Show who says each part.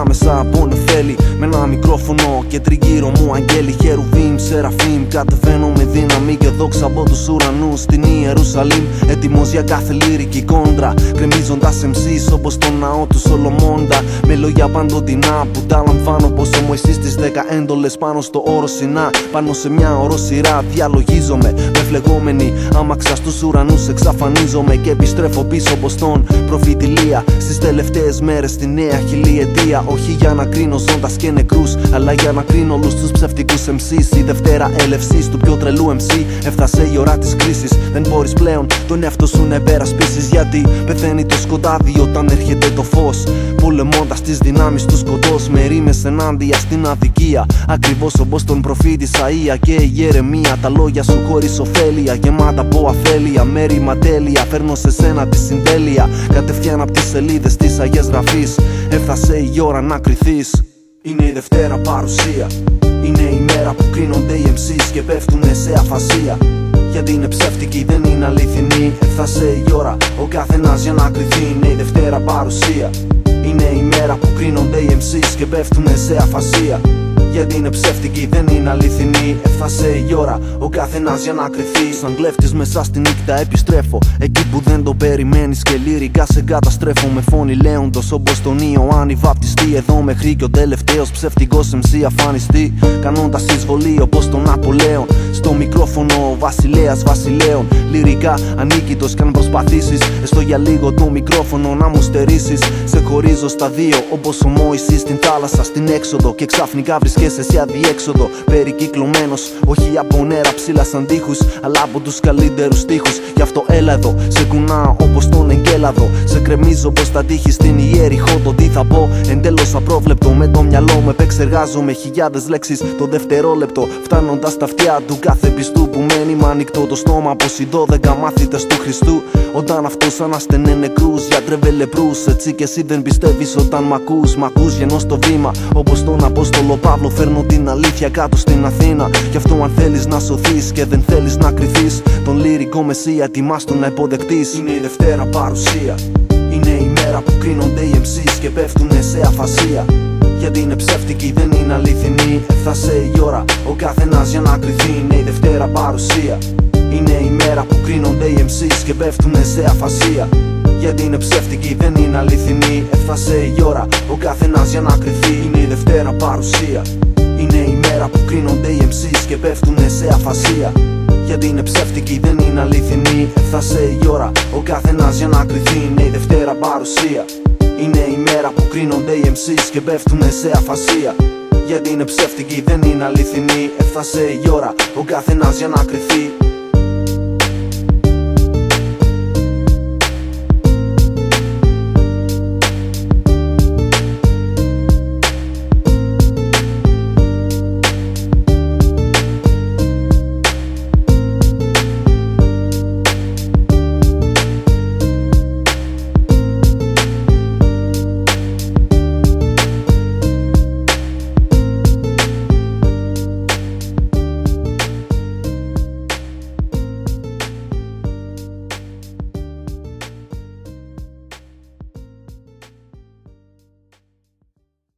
Speaker 1: ανάμεσα από νεφέλη Με ένα μικρόφωνο και τριγύρω μου αγγέλη Χερουβίμ, Σεραφίμ, κατεβαίνω με δύναμη Και δόξα από τους ουρανούς στην Ιερουσαλήμ. Έτοιμος για κάθε λύρικη κόντρα Κρεμίζοντας MCs όπως το ναό του Σολομώντα. Με λόγια παντοτινά που τα λαμβάνω Πόσο μου εσείς τις δέκα έντολες πάνω στο όρο Σινά. Πάνω σε μια οροσυρά διαλογίζομαι Με φλεγόμενη. Άμαξα στους ουρανούς εξαφανίζομαι Και επιστρέφω πίσω όπως τον προφητηλία Στις τελευταίες μέρες στη νέα χιλιετία Όχι για να κρίνω ζώντας και νεκρούς Αλλά για να κρίνω όλους τους ψευτικούς MCs Η Δευτέρα έλευσης του πιο τρελού MC Έφτασε η ώρα της κρίσης. Δεν μπορείς πλέον τον εαυτό σου να υπερασπίσεις Γιατί πεθαίνει το σκοτάδι όταν έρχεται το φως. Πολεμώντας τις δυνάμεις του σκοτός. Με ρήμες ενάντια στην αδικία Ακριβώς όπως τον προφήτη Σαΐα. Και η Γερεμία Τα λόγια σου χωρίς ωφέλεια. Γεμάτα από αφέλεια Μέρημα τέλεια. Φέρνω σε σένα τη συντέλεια. Κατευθείαν από τις σελίδες της Αγίας Γραφής. Έφτασε η ώρα να κρυθείς. Είναι η Δευτέρα παρουσία. Είναι η μέρα που κρίνονται οι MCs και πέφτουνε σε αφασία. Γιατί είναι ψεύτικη, δεν είναι αληθινή. Έφτασε η ώρα ο καθένας για να κρυθεί. Είναι η Δευτέρα παρουσία. Είναι η μέρα που κρίνονται οι MCs και πέφτουνε σε αφασία. Γιατί είναι ψεύτικη, δεν είναι αληθινή. Έφτασε η ώρα ο καθένας για να κρυθεί. Σαν κλέφτης μέσα στη νύχτα επιστρέφω. Εκεί που δεν το περιμένεις και λυρικά σε καταστρέφω. Με φωνή λέοντος όπως τον Ιωάννη βαπτιστή. Εδώ μέχρι και ο τελευταίος ψεύτικος MC αφανιστή. Κάνοντα εισβολή όπως τον Απολέον. Στο μικρόφωνο ο βασιλέας βασιλέων. Λυρικά ανίκητος κι αν προσπαθήσεις. Έστω για λίγο το μικρόφωνο να μου στερήσεις. Σε χωρίζω στα δύο όπως ο Μόηση στην θάλασσα στην έξοδο. Και ξαφνικά βρίσκεσαι σε αδιέξοδο. Περικυκλωμένος, όχι από νερά ψηλά σαν τείχους. Αλλά από τους καλύτερους τείχου. Γι' αυτό έλα εδώ, σε κουνάω όπως τον εγκέλαδο. Σε κρεμίζω όπω τα τείχη στην ιερηχό. Το τι θα πω εντελώ απρόβλεπτο. Με το μυαλό με επεξεργάζομαι χιλιάδες λέξεις το δευτερόλεπτο. Φτάνοντας στα αυτιά του κάθε πιστού που μένει με ανοιχτό το στόμα. Πως οι 12 μάθητες του Χριστού. Όταν αυτός αναστενέ νεκρού, γιατρεύε λεπρούς. Έτσι κι εσύ δεν πιστεύεις όταν μ' ακούς. Μ' ακούς γεννώ στο βήμα. Όπως τον Απόστολο Παύλο, φέρνω την αλήθεια κάτω στην Αθήνα. Γι' αυτό αν θέλεις να σωθείς και δεν θέλεις να κρυθεί, τον λυρικό μεσία ετοιμάστο να υποδεχτείς. Είναι η Δευτέρα παρουσία. Είναι η μέρα που κρίνονται οι MCs και πέφτουνε σε αφασία. Γιατί είναι ψεύτικη, δεν είναι αληθινή. Έφτασε η ώρα ο καθένας για να κρυθεί. Είναι η Δευτέρα παρουσία. Είναι η μέρα που κρίνονται οι MCs και πέφτουνε σε αφασία. Γιατί είναι ψεύτικη, δεν είναι αληθινή. Έφτασε η ώρα ο καθένας για να κρυθεί. Είναι η Δευτέρα παρουσία. Είναι η μέρα που κρίνονται οι MCs και πέφτουνε σε αφασία. Γιατί είναι ψεύτικη, δεν είναι αληθινή. Έφτασε η ώρα ο καθένας για να κρυθεί. Είναι η Δευτέρα παρουσία. Είναι η μέρα που κρίνονται οι MCs και πέφτουνε σε αφασία. Γιατί είναι ψεύτικη, δεν είναι αληθινή. Έφτασε η ώρα ο καθένας για να κρυθεί.